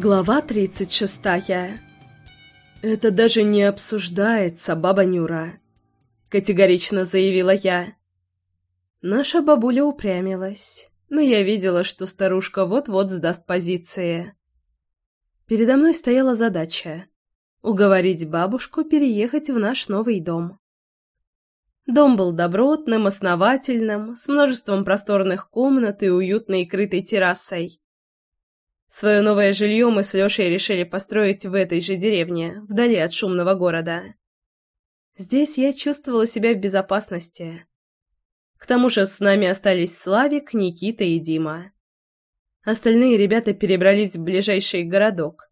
Глава тридцать шестая. «Это даже не обсуждается, баба Нюра», — категорично заявила я. Наша бабуля упрямилась, но я видела, что старушка вот-вот сдаст позиции. Передо мной стояла задача — уговорить бабушку переехать в наш новый дом. Дом был добротным, основательным, с множеством просторных комнат и уютной крытой террасой. Свое новое жилье мы с Лешей решили построить в этой же деревне, вдали от шумного города. Здесь я чувствовала себя в безопасности. К тому же с нами остались Славик, Никита и Дима. Остальные ребята перебрались в ближайший городок.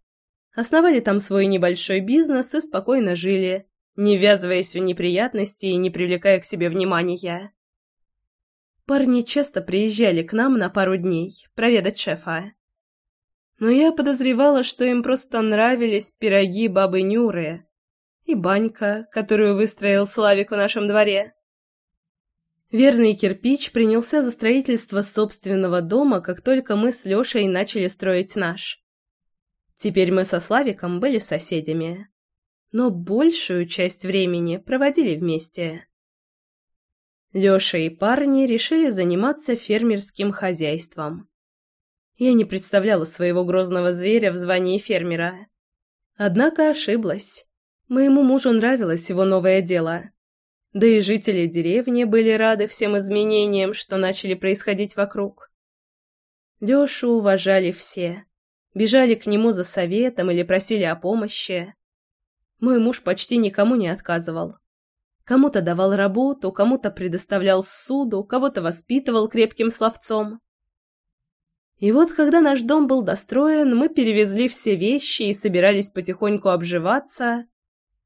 Основали там свой небольшой бизнес и спокойно жили, не ввязываясь в неприятности и не привлекая к себе внимания. Парни часто приезжали к нам на пару дней проведать шефа но я подозревала, что им просто нравились пироги бабы Нюры и банька, которую выстроил Славик в нашем дворе. Верный кирпич принялся за строительство собственного дома, как только мы с Лешей начали строить наш. Теперь мы со Славиком были соседями, но большую часть времени проводили вместе. Леша и парни решили заниматься фермерским хозяйством. Я не представляла своего грозного зверя в звании фермера. Однако ошиблась. Моему мужу нравилось его новое дело. Да и жители деревни были рады всем изменениям, что начали происходить вокруг. Лешу уважали все. Бежали к нему за советом или просили о помощи. Мой муж почти никому не отказывал. Кому-то давал работу, кому-то предоставлял суду, кого-то воспитывал крепким словцом. И вот, когда наш дом был достроен, мы перевезли все вещи и собирались потихоньку обживаться,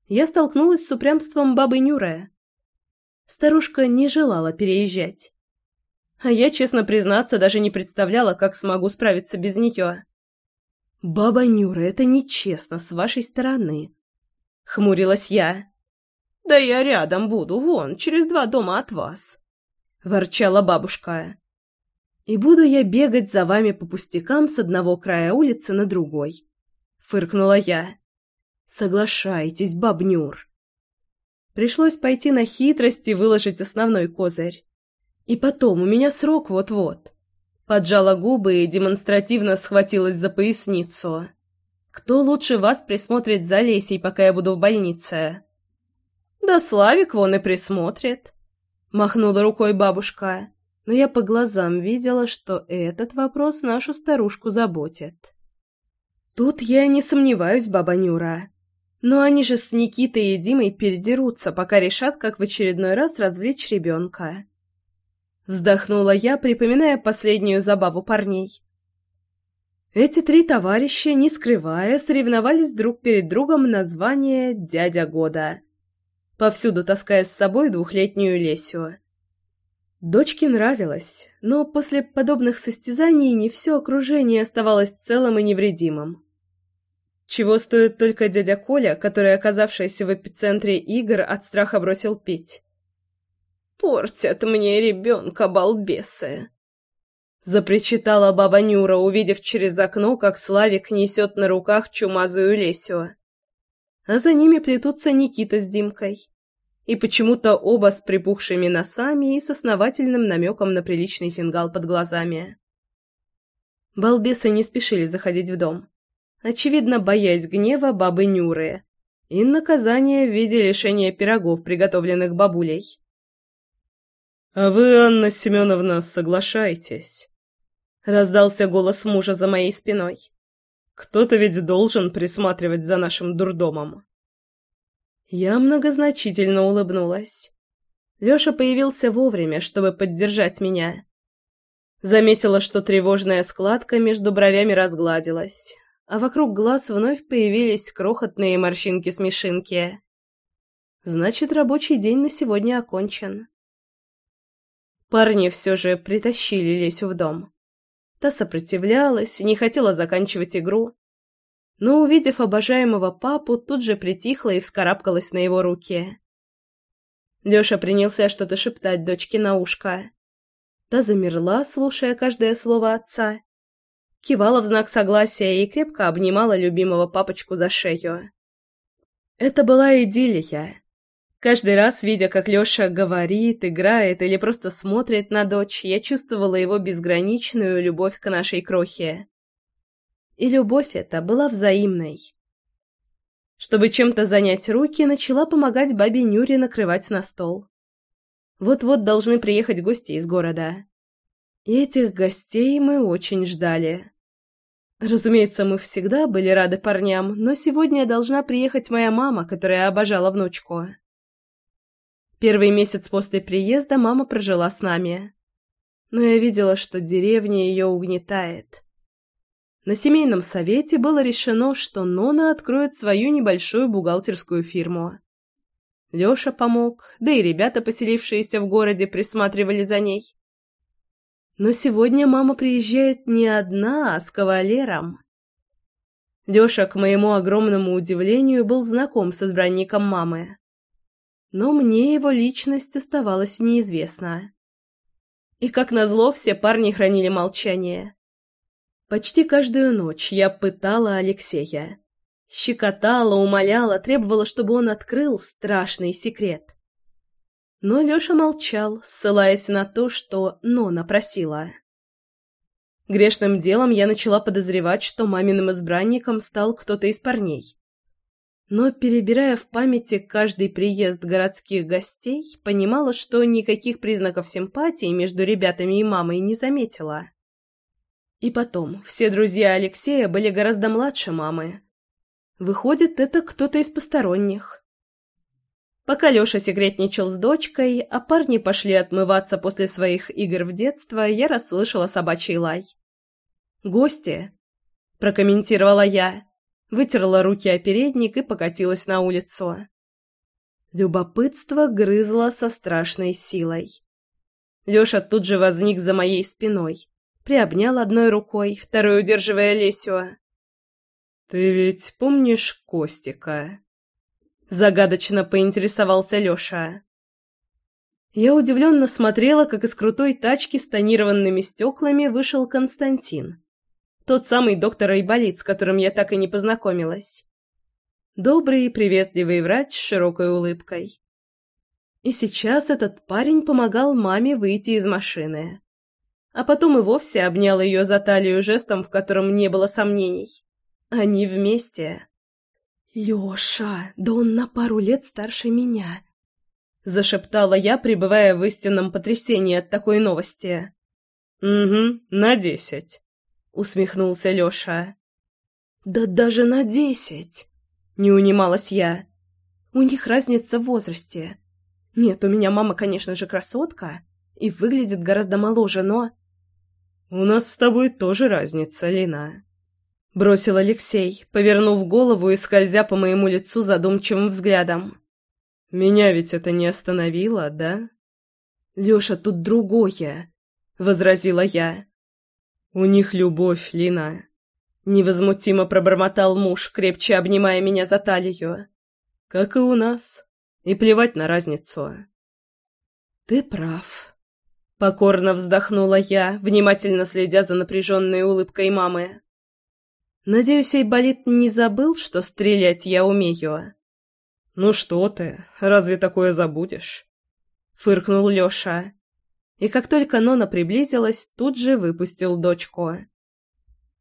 я столкнулась с упрямством бабы Нюры. Старушка не желала переезжать. А я, честно признаться, даже не представляла, как смогу справиться без нее. «Баба Нюра, это нечестно с вашей стороны», — хмурилась я. «Да я рядом буду, вон, через два дома от вас», — ворчала бабушка. И буду я бегать за вами по пустякам с одного края улицы на другой. Фыркнула я. Соглашайтесь, бабнюр. Пришлось пойти на хитрость и выложить основной козырь. И потом, у меня срок вот-вот. Поджала губы и демонстративно схватилась за поясницу. Кто лучше вас присмотрит за Лесей, пока я буду в больнице? Да Славик вон и присмотрит. Махнула рукой бабушка но я по глазам видела, что этот вопрос нашу старушку заботит. Тут я не сомневаюсь, баба Нюра. Но они же с Никитой и Димой передерутся, пока решат, как в очередной раз развлечь ребенка. Вздохнула я, припоминая последнюю забаву парней. Эти три товарища, не скрывая, соревновались друг перед другом на звание «Дядя года», повсюду таская с собой двухлетнюю Лесю. Дочке нравилось, но после подобных состязаний не все окружение оставалось целым и невредимым. Чего стоит только дядя Коля, который, оказавшийся в эпицентре игр, от страха бросил пить. «Портят мне ребенка, балбесы!» Запричитала баба Нюра, увидев через окно, как Славик несет на руках чумазую Лесю. А за ними плетутся Никита с Димкой и почему-то оба с припухшими носами и с основательным намеком на приличный фингал под глазами. Балбесы не спешили заходить в дом, очевидно, боясь гнева бабы Нюры и наказания в виде лишения пирогов, приготовленных бабулей. «А вы, Анна Семеновна, соглашайтесь?» — раздался голос мужа за моей спиной. «Кто-то ведь должен присматривать за нашим дурдомом». Я многозначительно улыбнулась. Лёша появился вовремя, чтобы поддержать меня. Заметила, что тревожная складка между бровями разгладилась, а вокруг глаз вновь появились крохотные морщинки-смешинки. Значит, рабочий день на сегодня окончен. Парни все же притащили Лесю в дом. Та сопротивлялась, не хотела заканчивать игру, но, увидев обожаемого папу, тут же притихла и вскарабкалась на его руки. Лёша принялся что-то шептать дочке на ушко. Та замерла, слушая каждое слово отца. кивала в знак согласия и крепко обнимала любимого папочку за шею. Это была идиллия. Каждый раз, видя, как Лёша говорит, играет или просто смотрит на дочь, я чувствовала его безграничную любовь к нашей крохе. И любовь эта была взаимной. Чтобы чем-то занять руки, начала помогать бабе Нюре накрывать на стол. Вот-вот должны приехать гости из города. И этих гостей мы очень ждали. Разумеется, мы всегда были рады парням, но сегодня должна приехать моя мама, которая обожала внучку. Первый месяц после приезда мама прожила с нами. Но я видела, что деревня ее угнетает. На семейном совете было решено, что Нона откроет свою небольшую бухгалтерскую фирму. Лёша помог, да и ребята, поселившиеся в городе, присматривали за ней. Но сегодня мама приезжает не одна, а с кавалером. Лёша, к моему огромному удивлению, был знаком с избранником мамы. Но мне его личность оставалась неизвестна. И, как назло, все парни хранили молчание. Почти каждую ночь я пытала Алексея. Щекотала, умоляла, требовала, чтобы он открыл страшный секрет. Но Лёша молчал, ссылаясь на то, что Нона просила. Грешным делом я начала подозревать, что маминым избранником стал кто-то из парней. Но, перебирая в памяти каждый приезд городских гостей, понимала, что никаких признаков симпатии между ребятами и мамой не заметила. И потом, все друзья Алексея были гораздо младше мамы. Выходит, это кто-то из посторонних. Пока Лёша секретничал с дочкой, а парни пошли отмываться после своих игр в детство, я расслышала собачий лай. «Гости», — прокомментировала я, вытерла руки о передник и покатилась на улицу. Любопытство грызло со страшной силой. Лёша тут же возник за моей спиной, приобнял одной рукой, второй удерживая Лесю. «Ты ведь помнишь Костика?» Загадочно поинтересовался Леша. Я удивленно смотрела, как из крутой тачки с тонированными стеклами вышел Константин. Тот самый доктор Айболит, с которым я так и не познакомилась. Добрый и приветливый врач с широкой улыбкой. И сейчас этот парень помогал маме выйти из машины а потом и вовсе обнял ее за талию жестом, в котором не было сомнений. Они вместе. «Леша, да он на пару лет старше меня», — зашептала я, пребывая в истинном потрясении от такой новости. «Угу, на десять», — усмехнулся Леша. «Да даже на десять!» — не унималась я. «У них разница в возрасте. Нет, у меня мама, конечно же, красотка и выглядит гораздо моложе, но...» «У нас с тобой тоже разница, Лина», — бросил Алексей, повернув голову и скользя по моему лицу задумчивым взглядом. «Меня ведь это не остановило, да?» «Леша, тут другое», — возразила я. «У них любовь, Лина», — невозмутимо пробормотал муж, крепче обнимая меня за талию. «Как и у нас. И плевать на разницу». «Ты прав», Покорно вздохнула я, внимательно следя за напряженной улыбкой мамы. Надеюсь, Айболит не забыл, что стрелять я умею. «Ну что ты, разве такое забудешь?» Фыркнул Лёша. И как только Нона приблизилась, тут же выпустил дочку.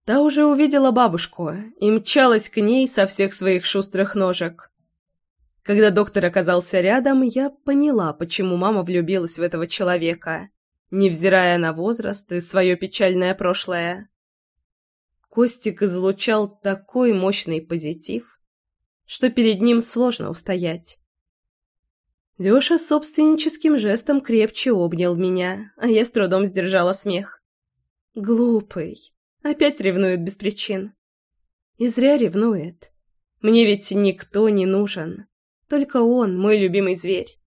Та уже увидела бабушку и мчалась к ней со всех своих шустрых ножек. Когда доктор оказался рядом, я поняла, почему мама влюбилась в этого человека невзирая на возраст и свое печальное прошлое. Костик излучал такой мощный позитив, что перед ним сложно устоять. Лёша собственническим жестом крепче обнял меня, а я с трудом сдержала смех. Глупый. Опять ревнует без причин. И зря ревнует. Мне ведь никто не нужен. Только он, мой любимый зверь.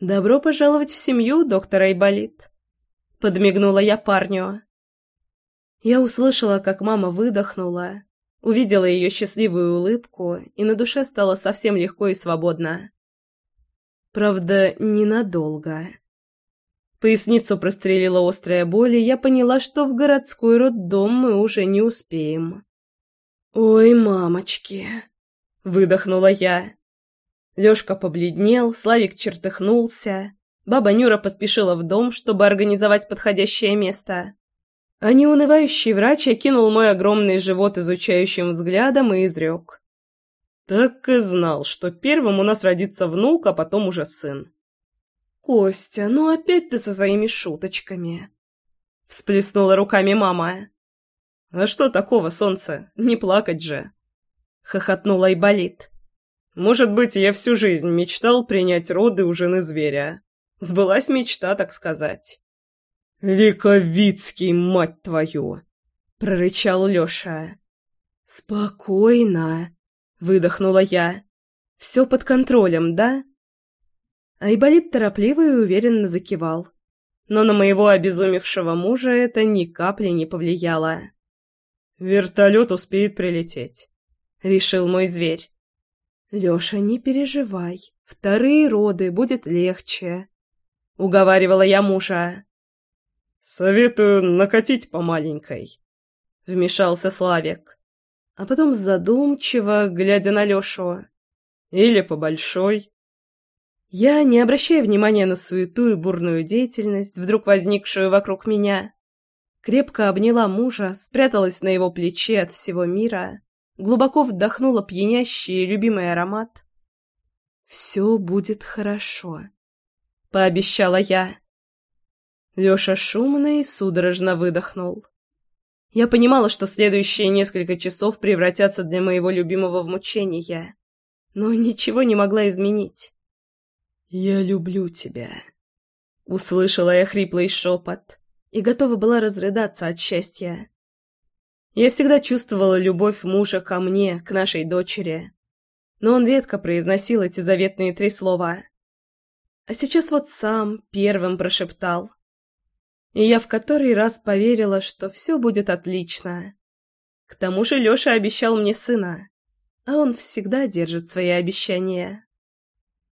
«Добро пожаловать в семью, доктор Айболит», — подмигнула я парню. Я услышала, как мама выдохнула, увидела ее счастливую улыбку, и на душе стало совсем легко и свободно. Правда, ненадолго. Поясницу прострелила острая боль, и я поняла, что в городской роддом мы уже не успеем. «Ой, мамочки!» — выдохнула я. Лёшка побледнел, Славик чертыхнулся. Баба Нюра поспешила в дом, чтобы организовать подходящее место. А неунывающий врач окинул мой огромный живот изучающим взглядом и изрек. «Так и знал, что первым у нас родится внук, а потом уже сын». «Костя, ну опять ты со своими шуточками!» Всплеснула руками мама. «А что такого, солнце? Не плакать же!» Хохотнула Айболит. «Может быть, я всю жизнь мечтал принять роды у жены зверя. Сбылась мечта, так сказать». «Ликовицкий, мать твою!» — прорычал Лёша. «Спокойно!» — выдохнула я. «Все под контролем, да?» Айболит торопливо и уверенно закивал. Но на моего обезумевшего мужа это ни капли не повлияло. «Вертолет успеет прилететь», — решил мой зверь. «Лёша, не переживай. Вторые роды будет легче», — уговаривала я мужа. «Советую накатить по маленькой», — вмешался Славик. А потом задумчиво, глядя на Лешу. «Или по большой». Я, не обращая внимания на суету и бурную деятельность, вдруг возникшую вокруг меня, крепко обняла мужа, спряталась на его плече от всего мира, глубоко вдохнула пьянящий любимый аромат. «Все будет хорошо», — пообещала я. Лёша шумно и судорожно выдохнул. Я понимала, что следующие несколько часов превратятся для моего любимого в мучение, но ничего не могла изменить. «Я люблю тебя», — услышала я хриплый шепот и готова была разрыдаться от счастья. Я всегда чувствовала любовь мужа ко мне, к нашей дочери, но он редко произносил эти заветные три слова. А сейчас вот сам первым прошептал и я в который раз поверила, что все будет отлично. К тому же Леша обещал мне сына, а он всегда держит свои обещания.